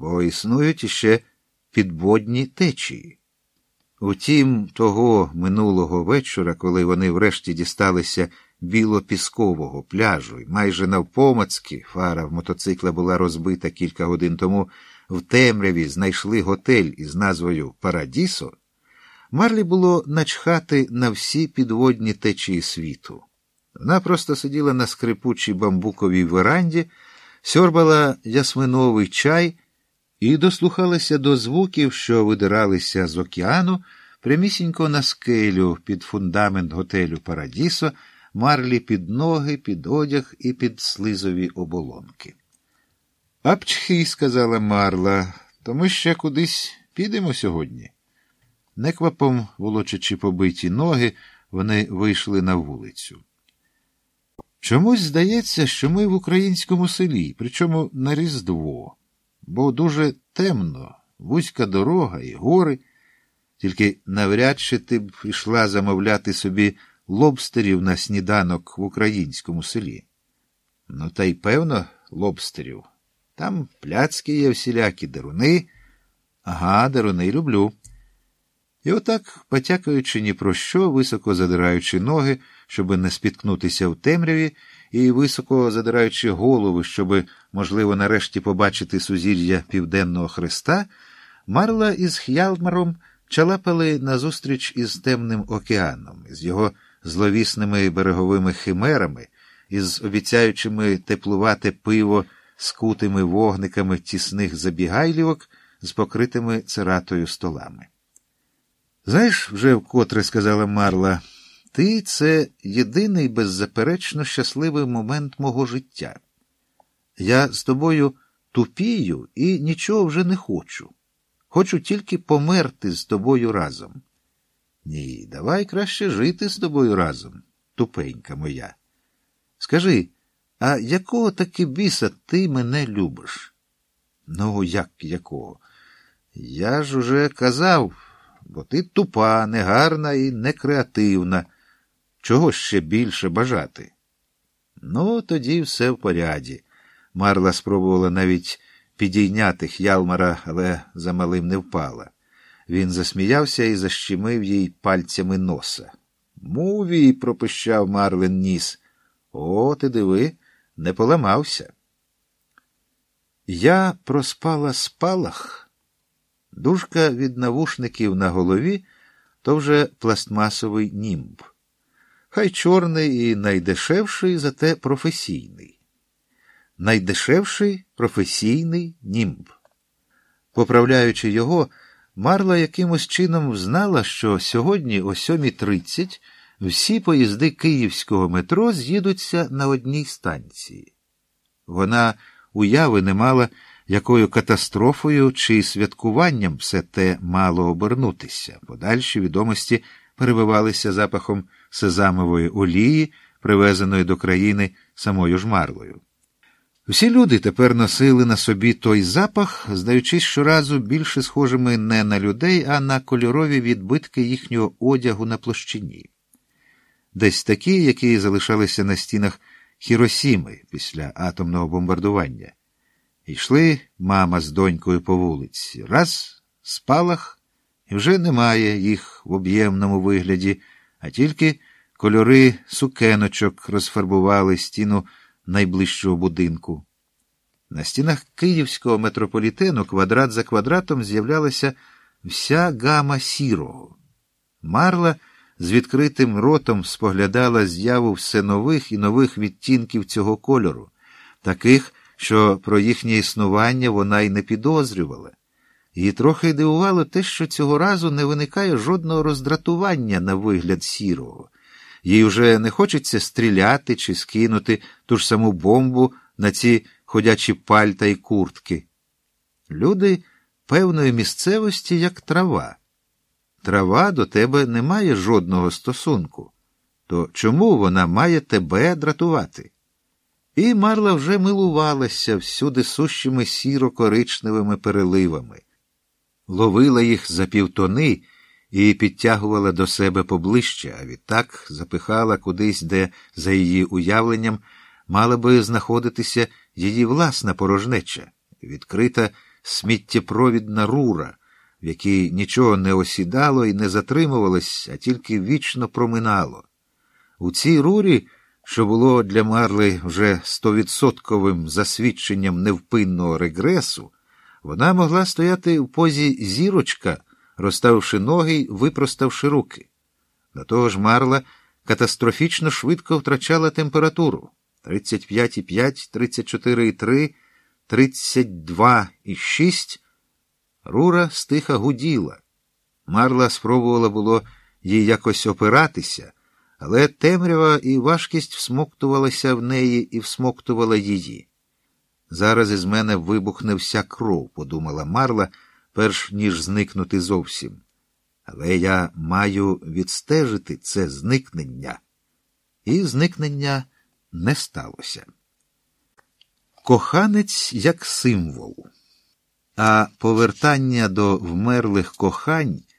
бо існують іще підводні течії. Утім, того минулого вечора, коли вони врешті дісталися білопіскового пляжу, і майже навпомацьки фара в мотоцикла була розбита кілька годин тому, в темряві знайшли готель із назвою Парадісо, Марлі було начхати на всі підводні течії світу. Вона просто сиділа на скрипучій бамбуковій веранді, сьорбала ясминовий чай і дослухалася до звуків, що видиралися з океану, прямісінько на скелю під фундамент готелю Парадісо, марлі під ноги, під одяг і під слизові оболонки. Апчхи, сказала Марла, то ми ще кудись підемо сьогодні. Неквапом, волочачи побиті ноги, вони вийшли на вулицю. Чомусь здається, що ми в українському селі, причому на Різдво, бо дуже темно, вузька дорога і гори, тільки навряд чи ти б йшла замовляти собі лобстерів на сніданок в українському селі. Ну, та й певно, лобстерів. Там пляцки є всілякі деруни. Ага, деруни люблю. І отак, потякаючи ні про що, високо задираючи ноги, щоби не спіткнутися в темряві, і високо задираючи голови, щоби, можливо, нарешті побачити сузір'я Південного Христа, Марла із Х'ялмаром чалапали назустріч із темним океаном, з його зловісними береговими химерами, із обіцяючими теплувате пиво скутими вогниками тісних забігайлівок з покритими цератою столами. Знаєш, вже вкотре сказала Марла, ти це єдиний беззаперечно щасливий момент мого життя. Я з тобою тупію і нічого вже не хочу. Хочу тільки померти з тобою разом. Ні, давай краще жити з тобою разом, тупенька моя. Скажи, а якого таки біса ти мене любиш? Ну, як якого? Я ж уже казав бо ти тупа, негарна і некреативна. Чого ще більше бажати? Ну, тоді все в поряді. Марла спробувала навіть підійняти Х'ялмара, але замалим не впала. Він засміявся і защемив їй пальцями носа. Мувій, пропищав Марлен ніс. О, ти диви, не поламався. Я проспала спалах. Дужка від навушників на голові то вже пластмасовий німб. Хай чорний і найдешевший, зате професійний. Найдешевший професійний німб. Поправляючи його, Марла якимось чином знала, що сьогодні о 7.30 всі поїзди київського метро з'їдуться на одній станції. Вона уяви не мала якою катастрофою чи святкуванням все те мало обернутися. Подальші відомості перебивалися запахом сезамової олії, привезеної до країни самою ж Марлою. Всі люди тепер носили на собі той запах, здаючись щоразу більше схожими не на людей, а на кольорові відбитки їхнього одягу на площині. Десь такі, які залишалися на стінах Хіросіми після атомного бомбардування. Йшли мама з донькою по вулиці. Раз спалах, і вже немає їх в об'ємному вигляді, а тільки кольори сукеночок розфарбували стіну найближчого будинку. На стінах київського метрополітену квадрат за квадратом з'являлася вся гама сірого. Марла з відкритим ротом споглядала з'яву все нових і нових відтінків цього кольору, таких, що про їхнє існування вона й не підозрювала. Її трохи дивувало те, що цього разу не виникає жодного роздратування на вигляд сірого. Їй вже не хочеться стріляти чи скинути ту ж саму бомбу на ці ходячі пальта й куртки. Люди певної місцевості, як трава. Трава до тебе не має жодного стосунку. То чому вона має тебе дратувати? І Марла вже милувалася всюди сущими сіро-коричневими переливами, ловила їх за півтони і підтягувала до себе поближче, а відтак запихала кудись, де, за її уявленням, мала би знаходитися її власна порожнеча, відкрита сміттєпровідна рура, в якій нічого не осідало і не затримувалось, а тільки вічно проминало. У цій рурі, що було для Марли вже стовідсотковим засвідченням невпинного регресу, вона могла стояти в позі зірочка, розставивши ноги й випроставши руки. До того ж, Марла катастрофічно швидко втрачала температуру 35,5, 34,3, 32,6. Рура стиха гуділа. Марла спробувала було їй якось опиратися, але темрява і важкість всмоктувалася в неї і всмоктувала її. Зараз із мене вибухне вся кров, подумала Марла, перш ніж зникнути зовсім. Але я маю відстежити це зникнення. І зникнення не сталося. Коханець як символ, а повертання до вмерлих кохань